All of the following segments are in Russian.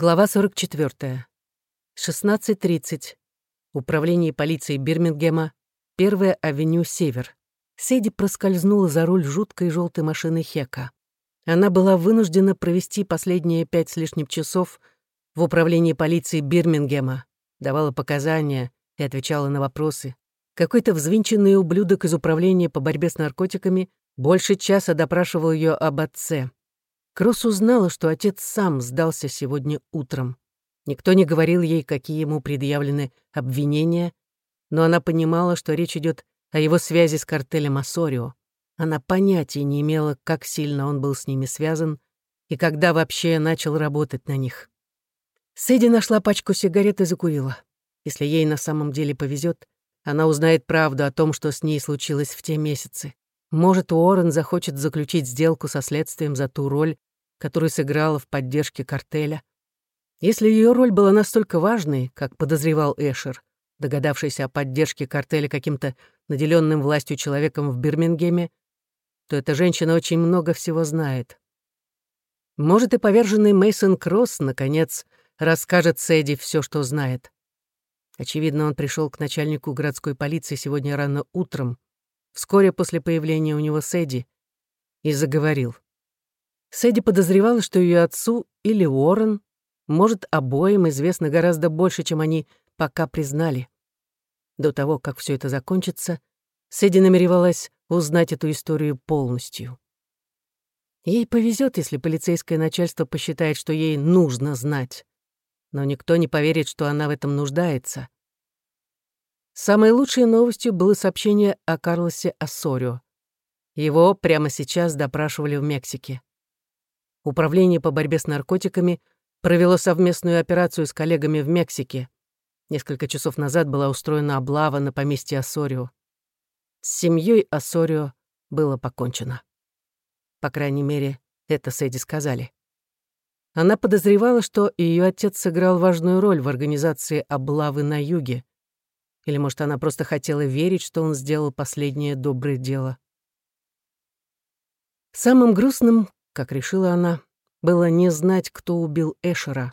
Глава 44. 16.30. Управление полиции Бирмингема, Первая авеню Север. Сэдди проскользнула за руль жуткой желтой машины Хека. Она была вынуждена провести последние пять с лишним часов в управлении полиции Бирмингема, давала показания и отвечала на вопросы. Какой-то взвинченный ублюдок из управления по борьбе с наркотиками больше часа допрашивал ее об отце. Кросс узнала, что отец сам сдался сегодня утром. Никто не говорил ей, какие ему предъявлены обвинения, но она понимала, что речь идет о его связи с картелем Ассорио. Она понятия не имела, как сильно он был с ними связан и когда вообще начал работать на них. Сэдди нашла пачку сигарет и закурила. Если ей на самом деле повезет, она узнает правду о том, что с ней случилось в те месяцы. Может, Уоррен захочет заключить сделку со следствием за ту роль, которую сыграла в поддержке картеля. Если ее роль была настолько важной, как подозревал Эшер, догадавшийся о поддержке картеля каким-то наделенным властью человеком в Бирмингеме, то эта женщина очень много всего знает. Может, и поверженный Мейсон Кросс, наконец, расскажет Сэдди все, что знает. Очевидно, он пришел к начальнику городской полиции сегодня рано утром, вскоре после появления у него Сэдди, и заговорил. Сэдди подозревала, что ее отцу или Уоррен, может, обоим известно гораздо больше, чем они пока признали. До того, как все это закончится, Сэдди намеревалась узнать эту историю полностью. Ей повезет, если полицейское начальство посчитает, что ей нужно знать. Но никто не поверит, что она в этом нуждается. Самой лучшей новостью было сообщение о Карлосе Ассорио. Его прямо сейчас допрашивали в Мексике. Управление по борьбе с наркотиками провело совместную операцию с коллегами в Мексике. Несколько часов назад была устроена облава на поместье Ассорио. С семьей Ассорио было покончено. По крайней мере, это Сэдди сказали. Она подозревала, что ее отец сыграл важную роль в организации облавы на юге. Или, может, она просто хотела верить, что он сделал последнее доброе дело. Самым грустным как решила она, было не знать, кто убил Эшера.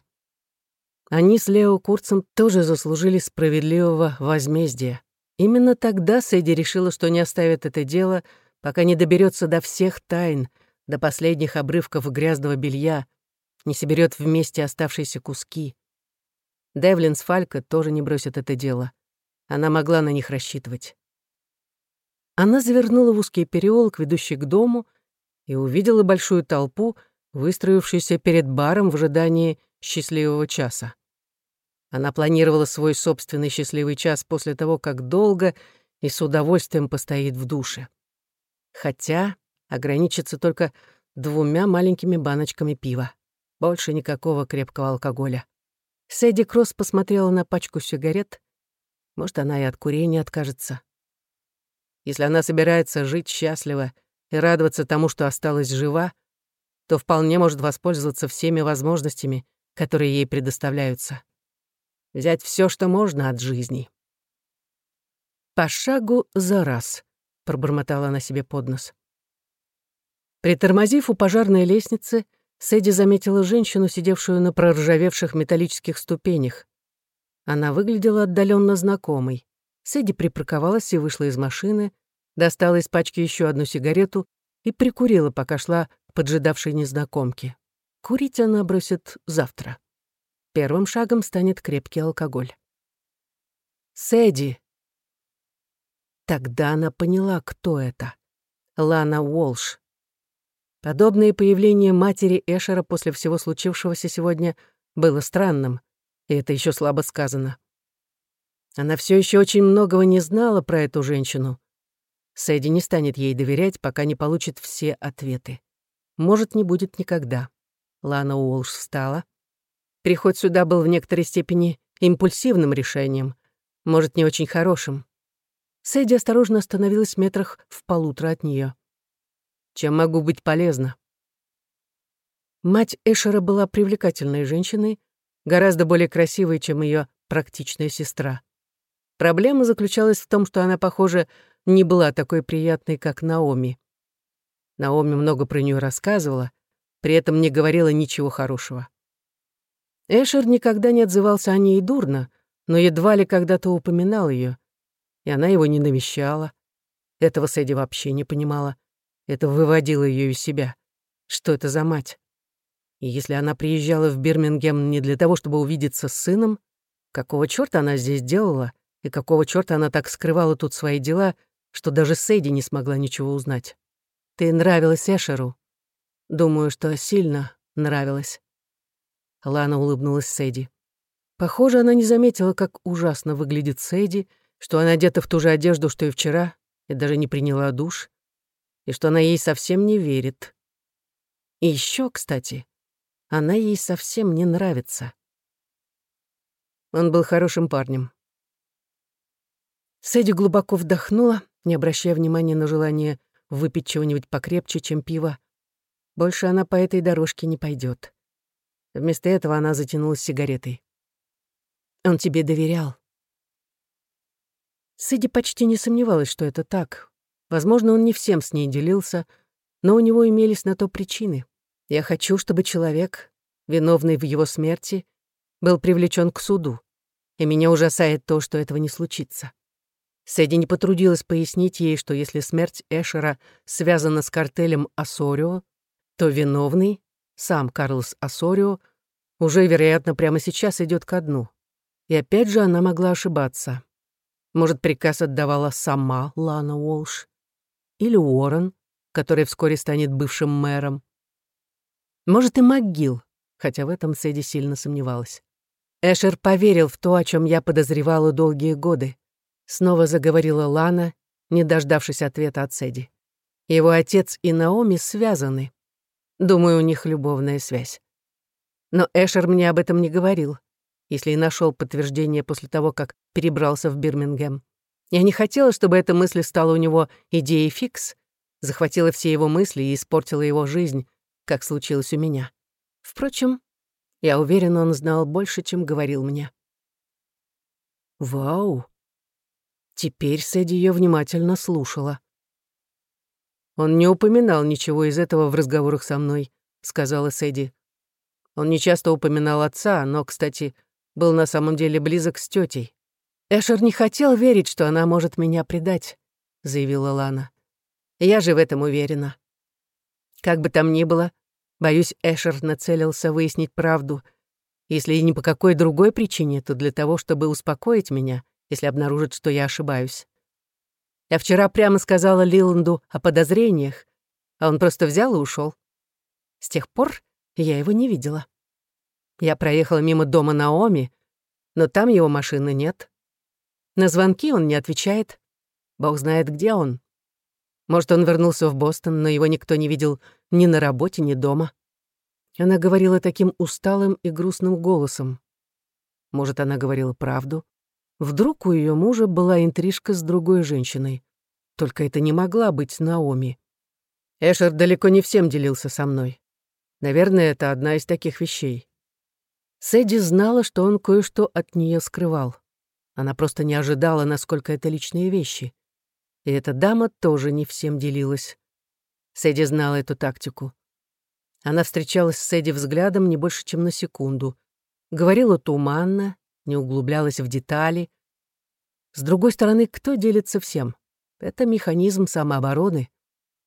Они с Лео Курцем тоже заслужили справедливого возмездия. Именно тогда Сэдди решила, что не оставит это дело, пока не доберется до всех тайн, до последних обрывков грязного белья, не соберет вместе оставшиеся куски. Девлин с Фалька тоже не бросят это дело. Она могла на них рассчитывать. Она завернула в узкий переулок, ведущий к дому, и увидела большую толпу, выстроившуюся перед баром в ожидании счастливого часа. Она планировала свой собственный счастливый час после того, как долго и с удовольствием постоит в душе. Хотя ограничится только двумя маленькими баночками пива. Больше никакого крепкого алкоголя. Сэдди Кросс посмотрела на пачку сигарет. Может, она и от курения откажется. Если она собирается жить счастливо и радоваться тому, что осталась жива, то вполне может воспользоваться всеми возможностями, которые ей предоставляются. Взять все, что можно от жизни. «По шагу за раз», — пробормотала она себе под нос. Притормозив у пожарной лестницы, Сэдди заметила женщину, сидевшую на проржавевших металлических ступенях. Она выглядела отдаленно знакомой. Сэдди припарковалась и вышла из машины, достала из пачки еще одну сигарету и прикурила, пока шла поджидавшей незнакомки. Курить она бросит завтра. Первым шагом станет крепкий алкоголь. Сэдди. Тогда она поняла, кто это. Лана Уолш. Подобное появление матери Эшера после всего случившегося сегодня было странным, и это еще слабо сказано. Она все еще очень многого не знала про эту женщину, Сэдди не станет ей доверять, пока не получит все ответы. Может, не будет никогда. Лана Уолш встала. Приход сюда был в некоторой степени импульсивным решением, может, не очень хорошим. Сэдди осторожно остановилась в метрах в полутора от нее. Чем могу быть полезна? Мать Эшера была привлекательной женщиной, гораздо более красивой, чем ее практичная сестра. Проблема заключалась в том, что она, похоже, не была такой приятной, как Наоми. Наоми много про нее рассказывала, при этом не говорила ничего хорошего. Эшер никогда не отзывался о ней дурно, но едва ли когда-то упоминал ее, и она его не навещала. Этого Сэдди вообще не понимала. Это выводило ее из себя. Что это за мать? И если она приезжала в Бирмингем не для того, чтобы увидеться с сыном, какого чёрта она здесь делала, и какого чёрта она так скрывала тут свои дела, что даже Сэдди не смогла ничего узнать? Ты нравилась Эшеру. Думаю, что сильно нравилась. Лана улыбнулась Сэдди. Похоже, она не заметила, как ужасно выглядит Сэдди, что она одета в ту же одежду, что и вчера, и даже не приняла душ, и что она ей совсем не верит. И еще, кстати, она ей совсем не нравится. Он был хорошим парнем. Сэдди глубоко вдохнула, не обращая внимания на желание выпить чего-нибудь покрепче, чем пиво. Больше она по этой дорожке не пойдет. Вместо этого она затянулась сигаретой. «Он тебе доверял?» Сэдди почти не сомневалась, что это так. Возможно, он не всем с ней делился, но у него имелись на то причины. Я хочу, чтобы человек, виновный в его смерти, был привлечен к суду, и меня ужасает то, что этого не случится. Сэдди не потрудилась пояснить ей, что если смерть Эшера связана с картелем Асорио, то виновный, сам Карлос Асорио, уже, вероятно, прямо сейчас идет ко дну. И опять же она могла ошибаться. Может, приказ отдавала сама Лана Уолш? Или Уоррен, который вскоре станет бывшим мэром? Может, и МcГилл, хотя в этом Сэдди сильно сомневалась. Эшер поверил в то, о чем я подозревала долгие годы. Снова заговорила Лана, не дождавшись ответа от Сэдди. Его отец и Наоми связаны. Думаю, у них любовная связь. Но Эшер мне об этом не говорил, если и нашел подтверждение после того, как перебрался в Бирмингем. Я не хотела, чтобы эта мысль стала у него идеей фикс, захватила все его мысли и испортила его жизнь, как случилось у меня. Впрочем, я уверена, он знал больше, чем говорил мне. Вау! Теперь Сэдди ее внимательно слушала. «Он не упоминал ничего из этого в разговорах со мной», — сказала Сэдди. Он нечасто упоминал отца, но, кстати, был на самом деле близок с тетей. «Эшер не хотел верить, что она может меня предать», — заявила Лана. «Я же в этом уверена. Как бы там ни было, боюсь, Эшер нацелился выяснить правду. Если и не по какой другой причине, то для того, чтобы успокоить меня, если обнаружит, что я ошибаюсь. Я вчера прямо сказала Лиланду о подозрениях, а он просто взял и ушел. С тех пор я его не видела. Я проехала мимо дома Наоми, но там его машины нет. На звонки он не отвечает. Бог знает, где он. Может, он вернулся в Бостон, но его никто не видел ни на работе, ни дома. Она говорила таким усталым и грустным голосом. Может, она говорила правду? Вдруг у ее мужа была интрижка с другой женщиной. Только это не могла быть Наоми. Эшер далеко не всем делился со мной. Наверное, это одна из таких вещей. Сэдди знала, что он кое-что от нее скрывал. Она просто не ожидала, насколько это личные вещи. И эта дама тоже не всем делилась. Сэдди знала эту тактику. Она встречалась с Сэдди взглядом не больше, чем на секунду. Говорила туманно, не углублялась в детали. С другой стороны, кто делится всем? Это механизм самообороны,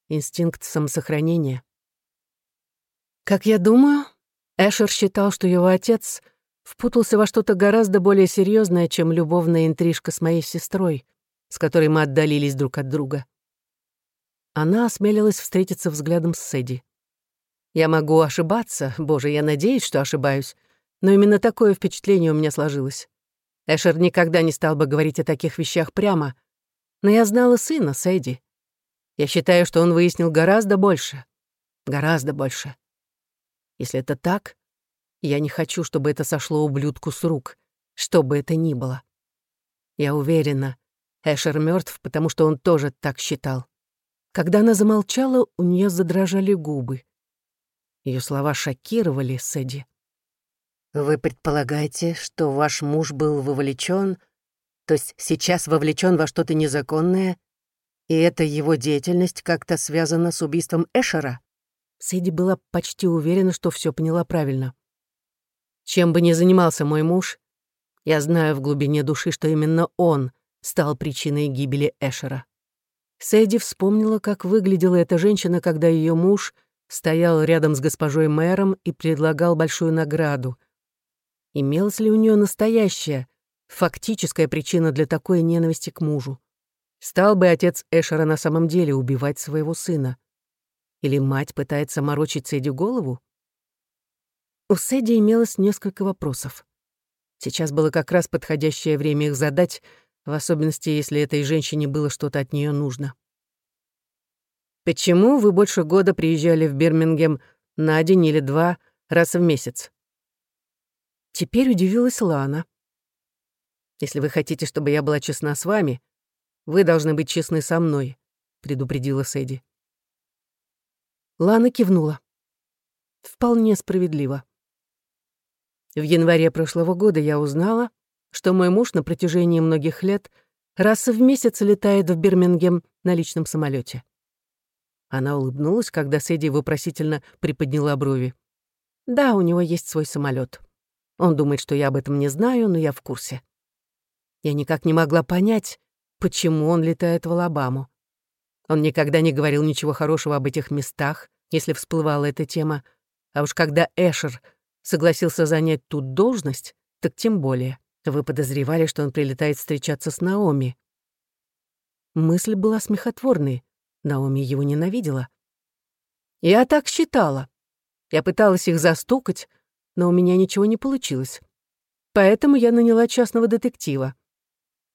инстинкт самосохранения. Как я думаю, Эшер считал, что его отец впутался во что-то гораздо более серьезное, чем любовная интрижка с моей сестрой — с которой мы отдалились друг от друга. Она осмелилась встретиться взглядом с Сэдди. Я могу ошибаться, боже, я надеюсь, что ошибаюсь, но именно такое впечатление у меня сложилось. Эшер никогда не стал бы говорить о таких вещах прямо, но я знала сына, Сэдди. Я считаю, что он выяснил гораздо больше. Гораздо больше. Если это так, я не хочу, чтобы это сошло ублюдку с рук, что бы это ни было. Я уверена, Эшер мертв, потому что он тоже так считал. Когда она замолчала, у нее задрожали губы. Ее слова шокировали Сэдди. «Вы предполагаете, что ваш муж был вовлечен, то есть сейчас вовлечен во что-то незаконное, и эта его деятельность как-то связана с убийством Эшера?» Сэдди была почти уверена, что все поняла правильно. Чем бы ни занимался мой муж, я знаю в глубине души, что именно он стал причиной гибели Эшера. Сэдди вспомнила, как выглядела эта женщина, когда ее муж стоял рядом с госпожой мэром и предлагал большую награду. Имелась ли у нее настоящая, фактическая причина для такой ненависти к мужу? Стал бы отец Эшера на самом деле убивать своего сына? Или мать пытается морочить Сэдди голову? У Сэдди имелось несколько вопросов. Сейчас было как раз подходящее время их задать, в особенности, если этой женщине было что-то от нее нужно. «Почему вы больше года приезжали в Бирмингем на день или два раз в месяц?» Теперь удивилась Лана. «Если вы хотите, чтобы я была честна с вами, вы должны быть честны со мной», — предупредила Сэдди. Лана кивнула. «Вполне справедливо. В январе прошлого года я узнала, что мой муж на протяжении многих лет раз в месяц летает в Бирмингем на личном самолете. Она улыбнулась, когда Сэдди вопросительно приподняла брови. «Да, у него есть свой самолет. Он думает, что я об этом не знаю, но я в курсе. Я никак не могла понять, почему он летает в Алабаму. Он никогда не говорил ничего хорошего об этих местах, если всплывала эта тема, а уж когда Эшер согласился занять тут должность, так тем более. Вы подозревали, что он прилетает встречаться с Наоми. Мысль была смехотворной. Наоми его ненавидела. Я так считала. Я пыталась их застукать, но у меня ничего не получилось. Поэтому я наняла частного детектива.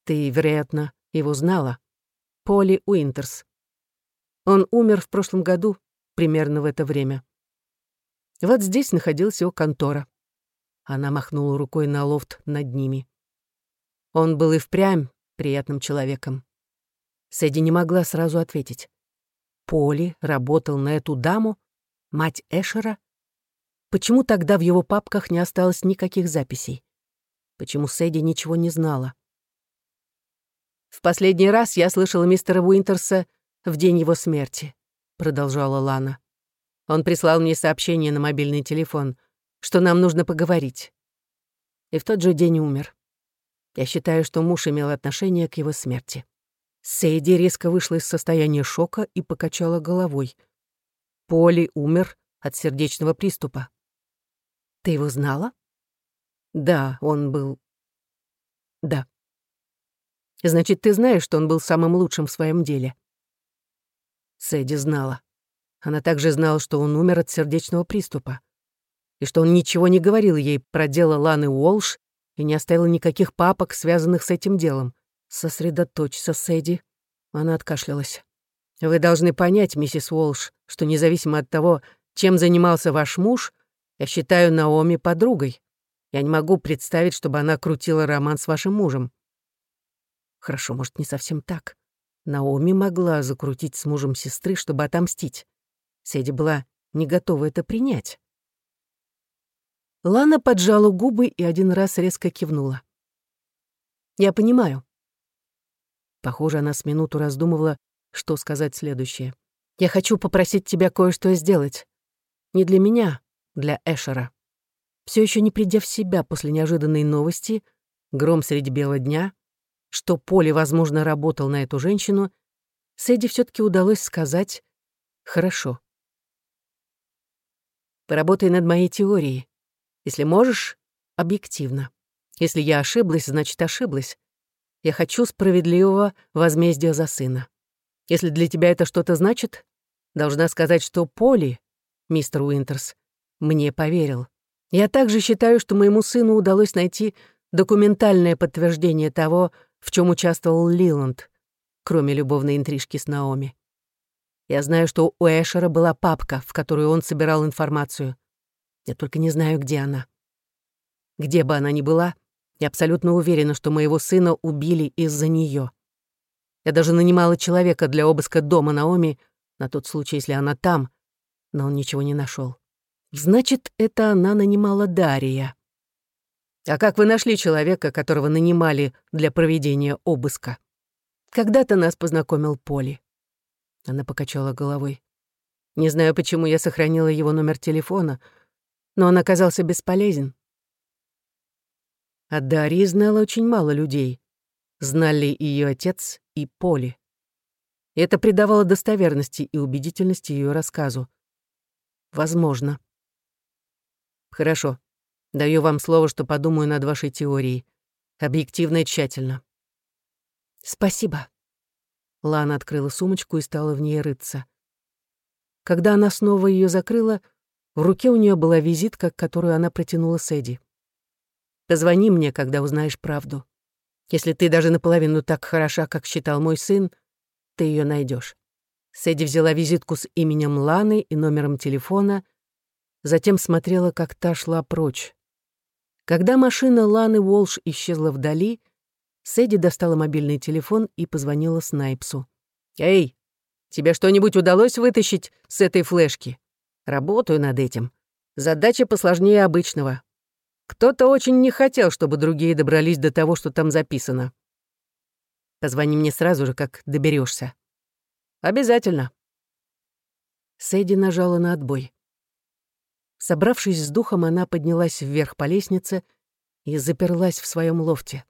Ты, вероятно, его знала. Поли Уинтерс. Он умер в прошлом году, примерно в это время. Вот здесь находилась его контора. Она махнула рукой на лофт над ними. Он был и впрямь приятным человеком. Сэдди не могла сразу ответить. Поли работал на эту даму, мать Эшера, Почему тогда в его папках не осталось никаких записей? Почему Сэдди ничего не знала? «В последний раз я слышала мистера Уинтерса в день его смерти», — продолжала Лана. «Он прислал мне сообщение на мобильный телефон, что нам нужно поговорить. И в тот же день умер. Я считаю, что муж имел отношение к его смерти». Сейди резко вышла из состояния шока и покачала головой. Поли умер от сердечного приступа. Ты его знала? Да, он был... Да. Значит, ты знаешь, что он был самым лучшим в своем деле. Сэдди знала. Она также знала, что он умер от сердечного приступа. И что он ничего не говорил ей про дело Ланы Уолш и не оставил никаких папок, связанных с этим делом. «Сосредоточься, Сэдди». Она откашлялась. «Вы должны понять, миссис Уолш, что независимо от того, чем занимался ваш муж, я считаю Наоми подругой. Я не могу представить, чтобы она крутила роман с вашим мужем. Хорошо, может, не совсем так. Наоми могла закрутить с мужем сестры, чтобы отомстить. Седи была не готова это принять. Лана поджала губы и один раз резко кивнула. «Я понимаю». Похоже, она с минуту раздумывала, что сказать следующее. «Я хочу попросить тебя кое-что сделать. Не для меня, для Эшера. Все еще не придя в себя после неожиданной новости, гром среди бела дня, что Поле, возможно, работал на эту женщину, Сэдди все таки удалось сказать «хорошо». Поработай над моей теорией. Если можешь, объективно. Если я ошиблась, значит, ошиблась. Я хочу справедливого возмездия за сына. Если для тебя это что-то значит, должна сказать, что Поли, мистер Уинтерс, мне поверил. Я также считаю, что моему сыну удалось найти документальное подтверждение того, в чем участвовал Лиланд, кроме любовной интрижки с Наоми. Я знаю, что у Эшера была папка, в которую он собирал информацию. Я только не знаю, где она. Где бы она ни была, я абсолютно уверена, что моего сына убили из-за нее. Я даже нанимала человека для обыска дома Наоми на тот случай, если она там, но он ничего не нашел. Значит, это она нанимала Дария. А как вы нашли человека, которого нанимали для проведения обыска? Когда-то нас познакомил Поли. Она покачала головой. Не знаю, почему я сохранила его номер телефона, но он оказался бесполезен. А Дарьи знала очень мало людей. Знали ее отец и Поли. это придавало достоверности и убедительности ее рассказу. Возможно. Хорошо. Даю вам слово, что подумаю над вашей теорией. Объективно и тщательно. Спасибо. Лана открыла сумочку и стала в ней рыться. Когда она снова ее закрыла, в руке у нее была визитка, которую она протянула Сэдди. «Позвони мне, когда узнаешь правду. Если ты даже наполовину так хороша, как считал мой сын, ты ее найдешь. Сэдди взяла визитку с именем Ланы и номером телефона, затем смотрела, как та шла прочь. Когда машина Ланы Уолш исчезла вдали, Сэдди достала мобильный телефон и позвонила Снайпсу. «Эй, тебе что-нибудь удалось вытащить с этой флешки?» Работаю над этим. Задача посложнее обычного. Кто-то очень не хотел, чтобы другие добрались до того, что там записано. Позвони мне сразу же, как доберешься. Обязательно. Сэдди нажала на отбой. Собравшись с духом, она поднялась вверх по лестнице и заперлась в своем лофте.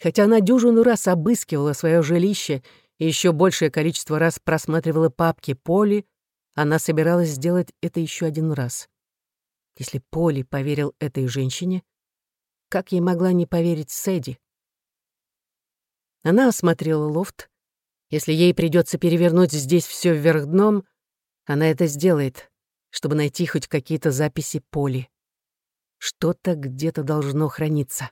Хотя она дюжину раз обыскивала свое жилище и еще большее количество раз просматривала папки Поли, она собиралась сделать это еще один раз. Если Поли поверил этой женщине, как ей могла не поверить Сэдди? Она осмотрела лофт. Если ей придется перевернуть здесь все вверх дном, она это сделает, чтобы найти хоть какие-то записи Поли. Что-то где-то должно храниться.